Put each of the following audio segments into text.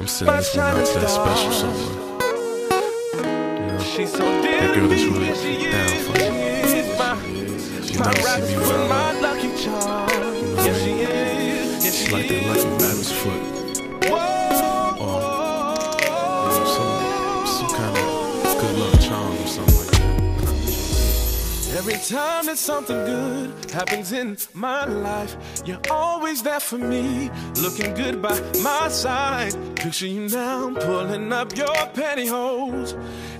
I'm sending this one out to that special someone. You know, She's so that girl that's really down for you. You see me foot, around. my lucky charm. Yes, she is. Yes, She she like is. that lucky Every time that something good happens in my life, you're always there for me, looking good by my side. Picture you now pulling up your pantyhose,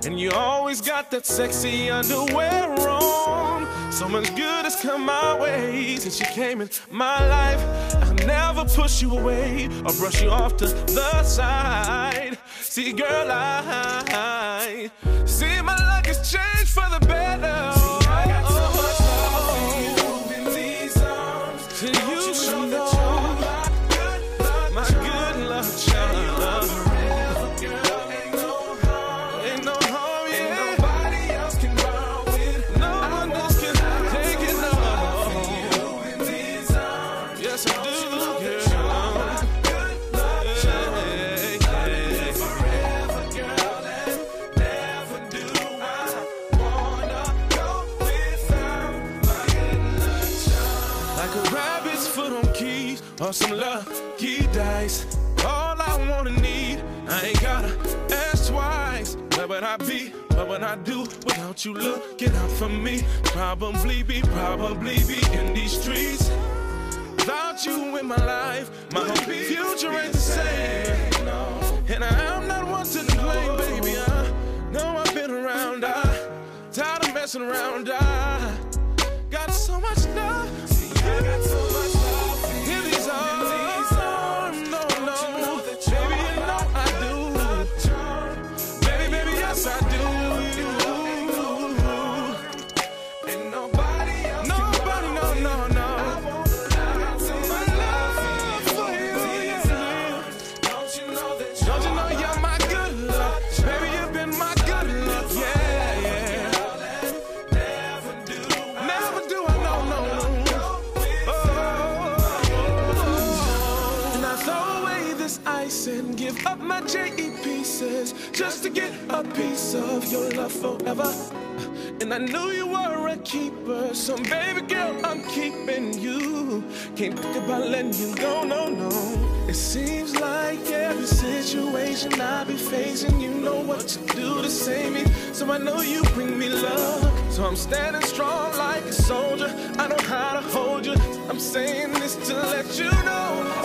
and you always got that sexy underwear on. So much good has come my way since you came in my life. I'll never push you away or brush you off to the side. See, girl, I see my luck has changed or some lucky dice. All I wanna need, I ain't gotta ask twice. Where would I be? What would I do without you looking out for me? Probably be, probably be in these streets. Without you in my life, my whole future ain't the same. And I am not one to complain, baby. I know I've been around. I tired of messing around. I got so much love. I got so much love for and give up my JE pieces just to get a piece of your love forever. And I knew you were a keeper, so baby girl, I'm keeping you. Can't think about letting you go, no, no. It seems like every situation I be facing, you know what to do to save me. So I know you bring me love. So I'm standing strong like a soldier. I know how to hold you. I'm saying this to let you know.